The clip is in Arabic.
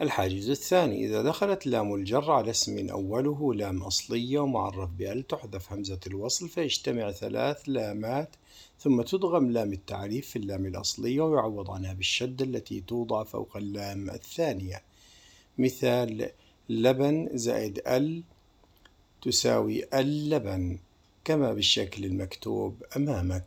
الحاجز الثاني إذا دخلت لام الجر على اسم أوله لام أصلية ومعرف بأل تحذف همزة الوصل فيجتمع ثلاث لامات ثم تدغم لام التعريف في اللام الأصلية ويعوض عنها بالشدة التي توضع فوق اللام الثانية. مثال لبن زائد ال تساوي اللبن كما بالشكل المكتوب أمامك.